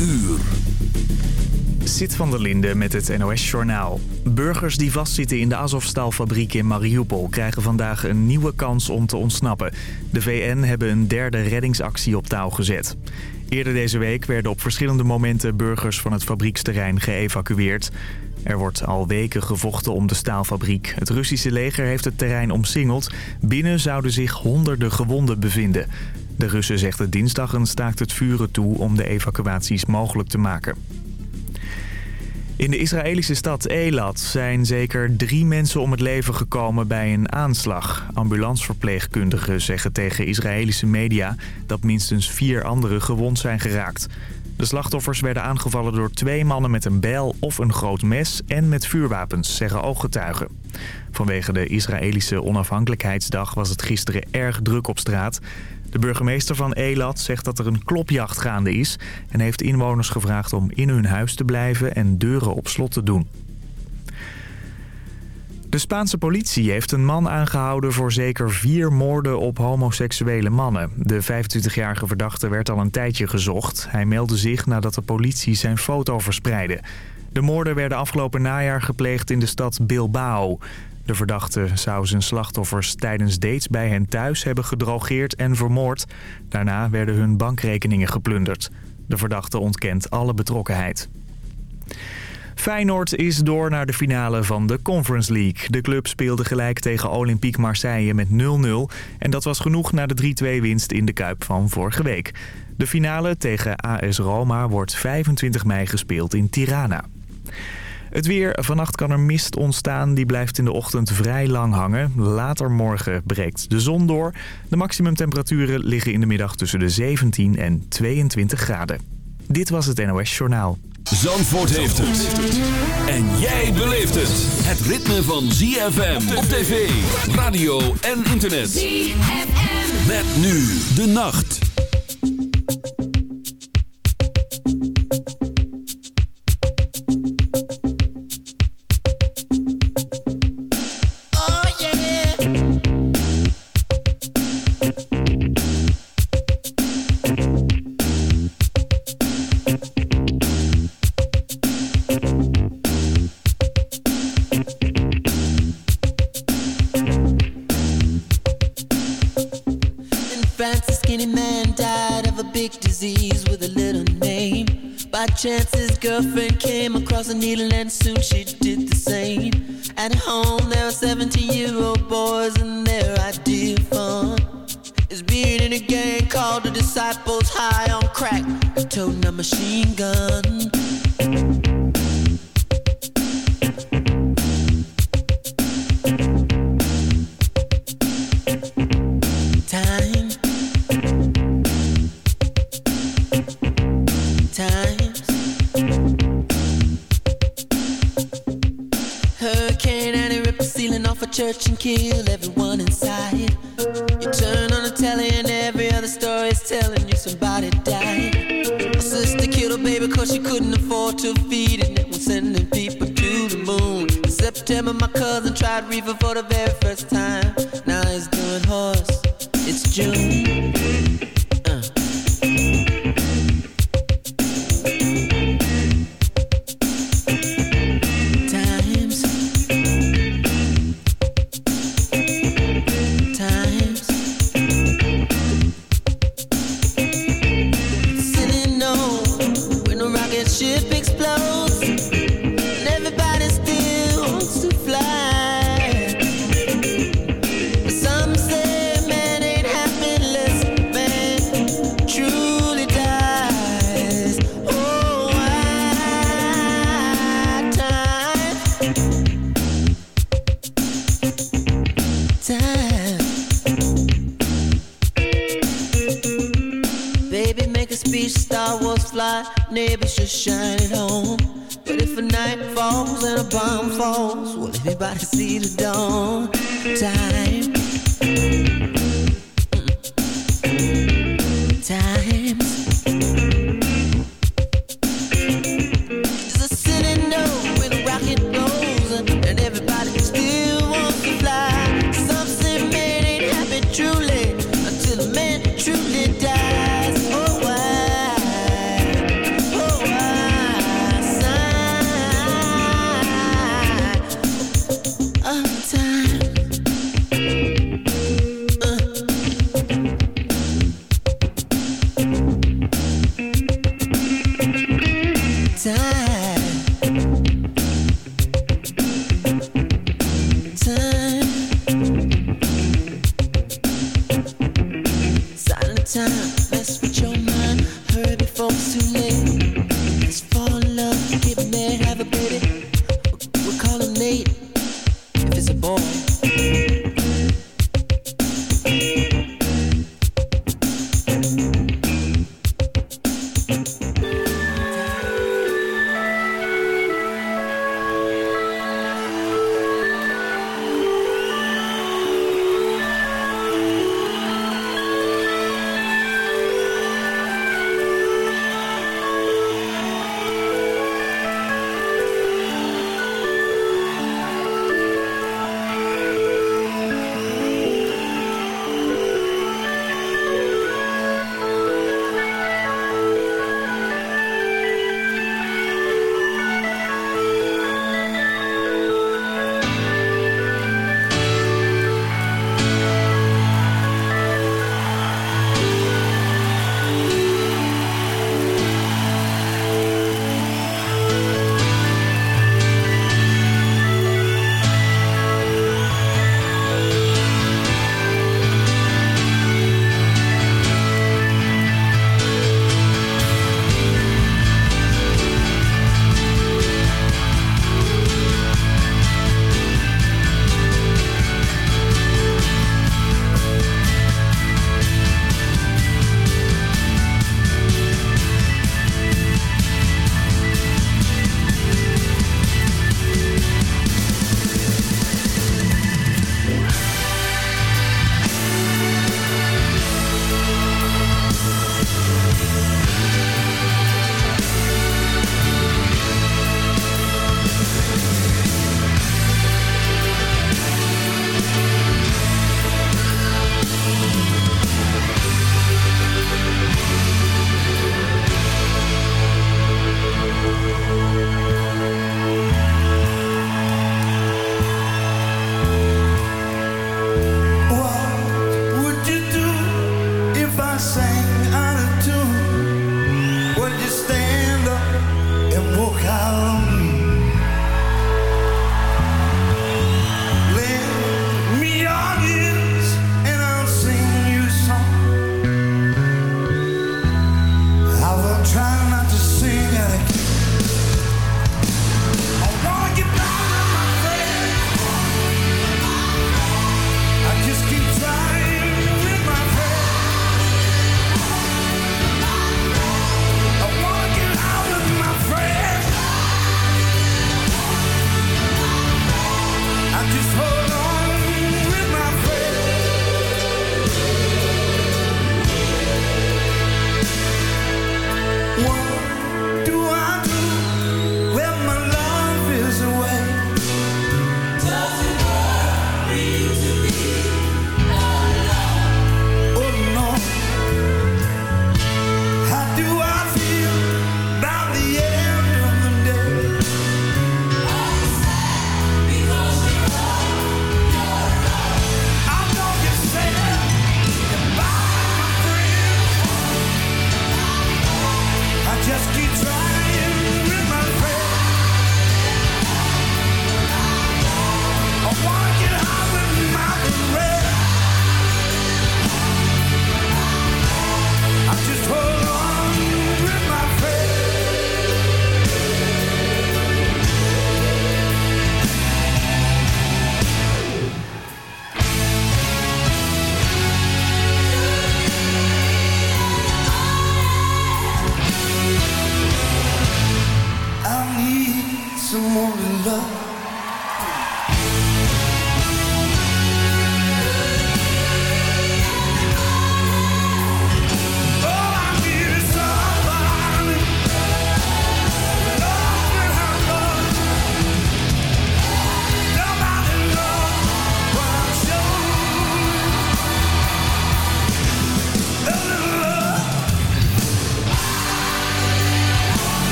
uur. Zit van der Linde met het NOS-journaal. Burgers die vastzitten in de Azovstal-fabriek in Mariupol... krijgen vandaag een nieuwe kans om te ontsnappen. De VN hebben een derde reddingsactie op touw gezet. Eerder deze week werden op verschillende momenten burgers van het fabrieksterrein geëvacueerd. Er wordt al weken gevochten om de staalfabriek. Het Russische leger heeft het terrein omsingeld. Binnen zouden zich honderden gewonden bevinden. De Russen zegden dinsdag een staakt het vuren toe om de evacuaties mogelijk te maken. In de Israëlische stad Eilat zijn zeker drie mensen om het leven gekomen bij een aanslag. Ambulanceverpleegkundigen zeggen tegen Israëlische media dat minstens vier anderen gewond zijn geraakt. De slachtoffers werden aangevallen door twee mannen met een bijl of een groot mes en met vuurwapens, zeggen ooggetuigen. Vanwege de Israëlische onafhankelijkheidsdag was het gisteren erg druk op straat. De burgemeester van Elat zegt dat er een klopjacht gaande is... en heeft inwoners gevraagd om in hun huis te blijven en deuren op slot te doen. De Spaanse politie heeft een man aangehouden voor zeker vier moorden op homoseksuele mannen. De 25-jarige verdachte werd al een tijdje gezocht. Hij meldde zich nadat de politie zijn foto verspreidde. De moorden werden afgelopen najaar gepleegd in de stad Bilbao. De verdachte zou zijn slachtoffers tijdens dates bij hen thuis hebben gedrogeerd en vermoord. Daarna werden hun bankrekeningen geplunderd. De verdachte ontkent alle betrokkenheid. Feyenoord is door naar de finale van de Conference League. De club speelde gelijk tegen Olympique Marseille met 0-0. En dat was genoeg na de 3-2 winst in de Kuip van vorige week. De finale tegen AS Roma wordt 25 mei gespeeld in Tirana. Het weer. Vannacht kan er mist ontstaan. Die blijft in de ochtend vrij lang hangen. Later morgen breekt de zon door. De maximumtemperaturen liggen in de middag tussen de 17 en 22 graden. Dit was het NOS Journaal. Zandvoort heeft het. En jij beleeft het. Het ritme van ZFM op tv, radio en internet. ZFM. Met nu de nacht.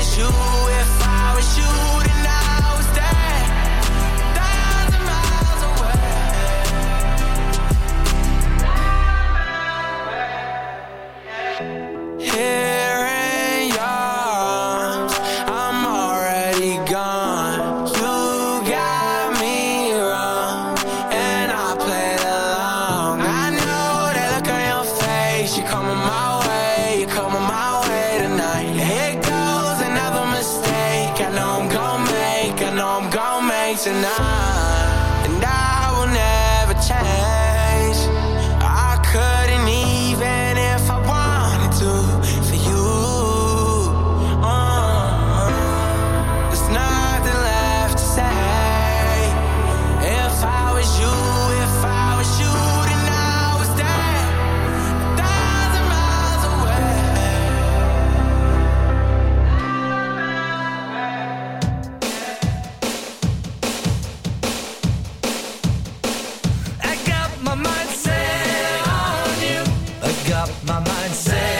was you, if I was you. my mind says.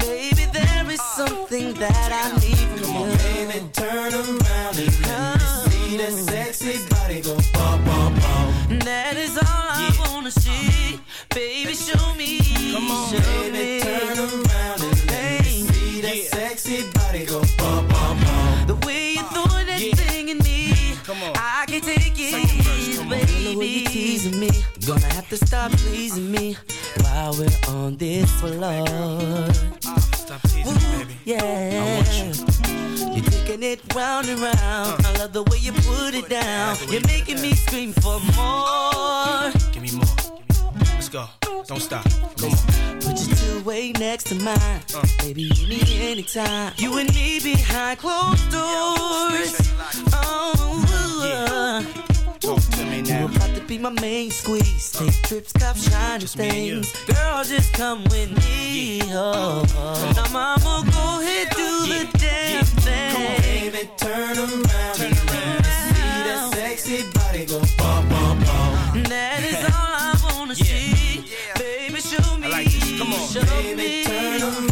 Baby, there is something that I need from Come on, baby, turn around and let me see that sexy body go bum, bum, bum. That is all I wanna see. Baby, show me. Come on, show baby, me. turn around and let me see that yeah. sexy body go bum, bum, bum. The way you're throwing that yeah. thing in me, Come on. I can take it, verse, baby. Girl, you teasing me. Gonna have to stop pleasing me while we're on this floor. Stop teasing me, baby. Yeah. I want you. You're taking it round and round. Uh. I love the way you put it down. You're making me scream for more. Give me more. Let's go. Don't stop. Come on. Put your two way next to mine. Uh. Baby, you need anytime. You and me behind closed doors. Oh, yeah. Talk to me now. You about to be my main squeeze. Take trips, cop shiny things. Girl, just come with me. Oh, oh. Now, mama, go ahead, do yeah. the damn yeah. thing. Come on, baby, turn around. Turn around. See that sexy body go bum, bum, bum. That is all I wanna yeah. see. Baby, show me. I like this. Come on, show baby, me. turn around. Turn around.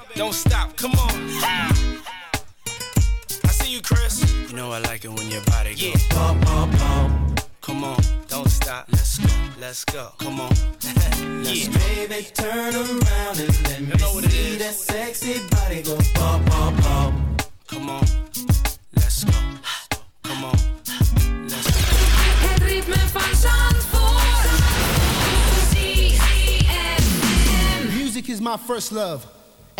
Don't stop, come on. I see you, Chris. You know I like it when your body goes. Yeah. Pump, pump, pump. Come on, don't stop. Let's go, let's go. Come on. let's yeah. baby, turn around and let me know see that sexy body go pump, pump, pump. Come on, let's go. Come on, let's go. Het ritme van Zandvoort. Music is my first love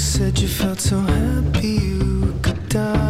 said you felt so happy you could die.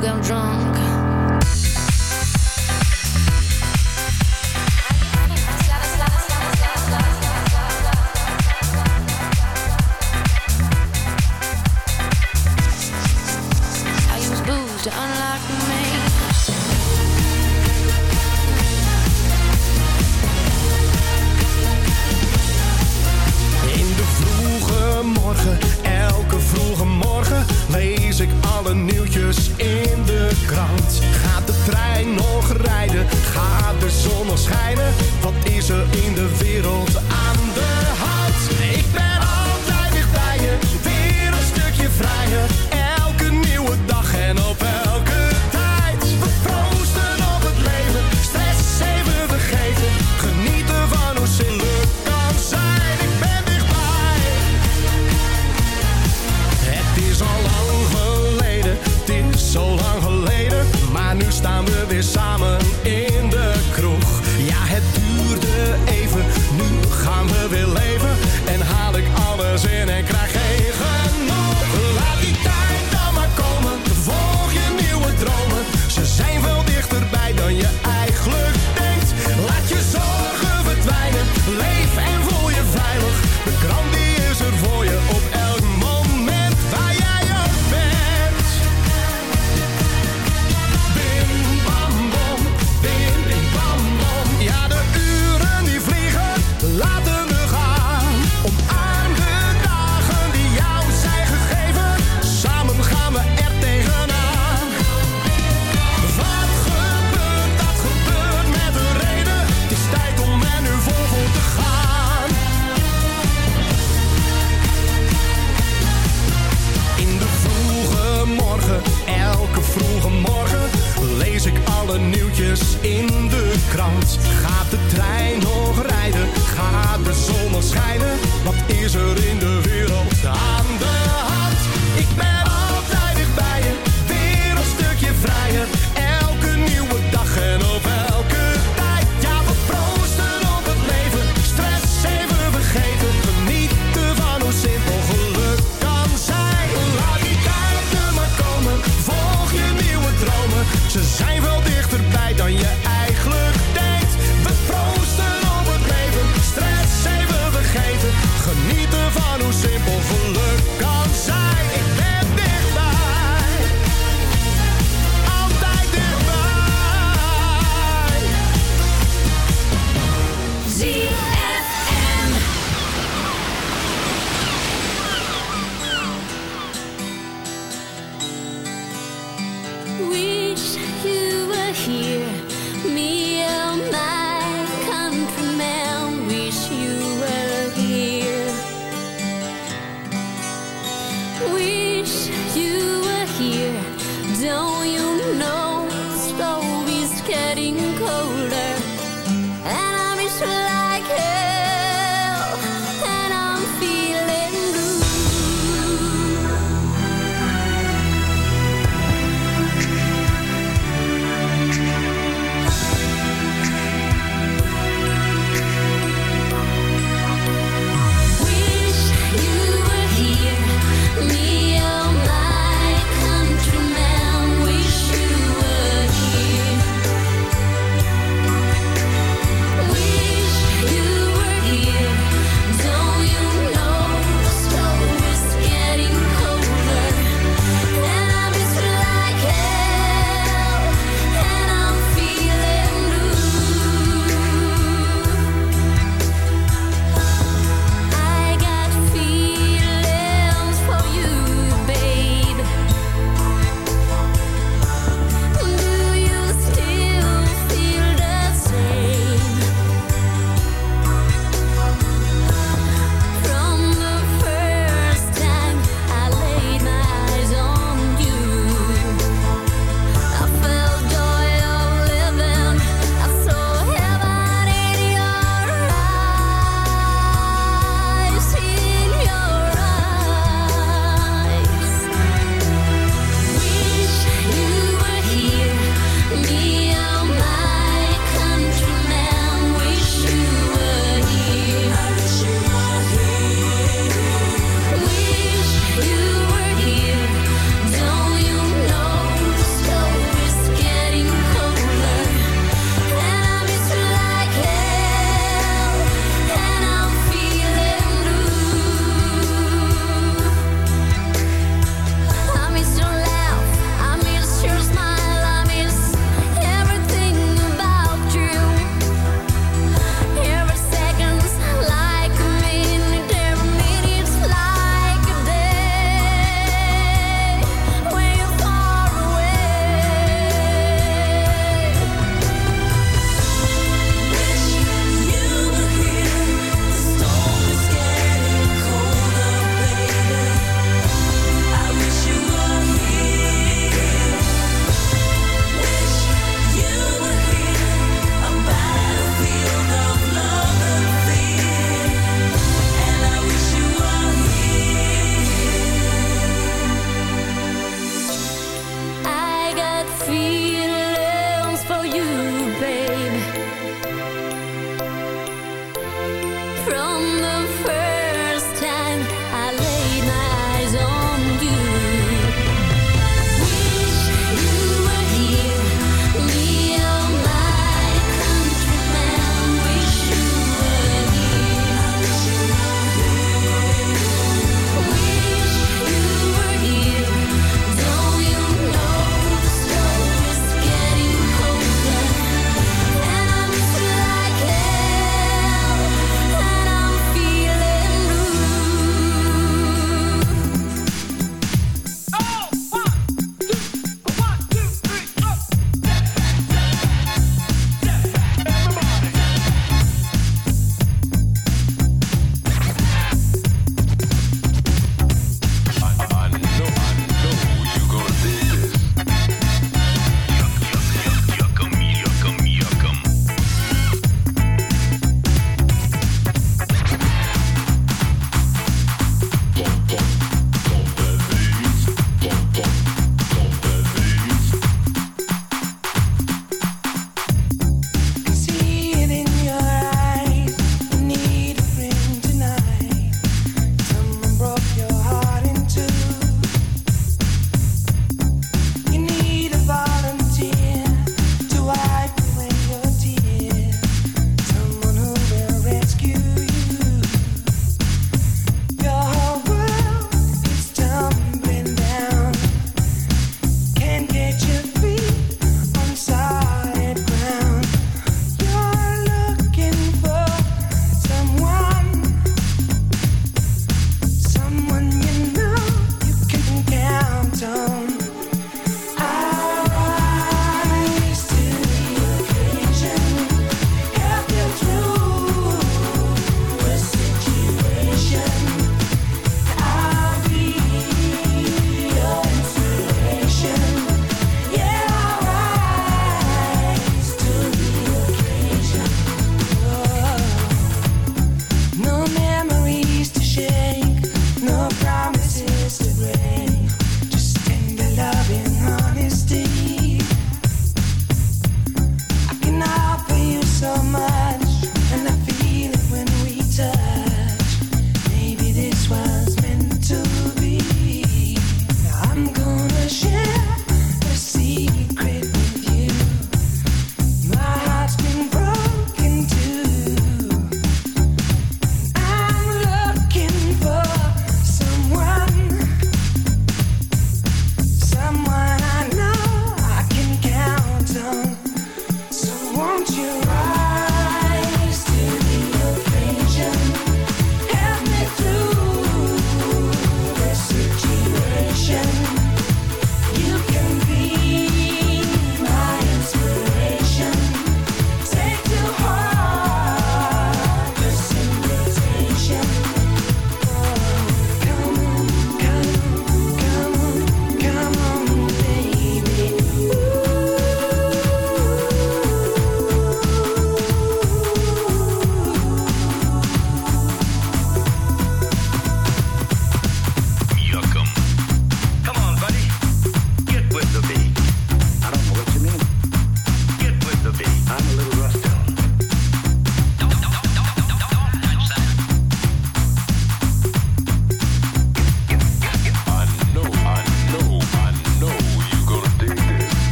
think I'm drunk.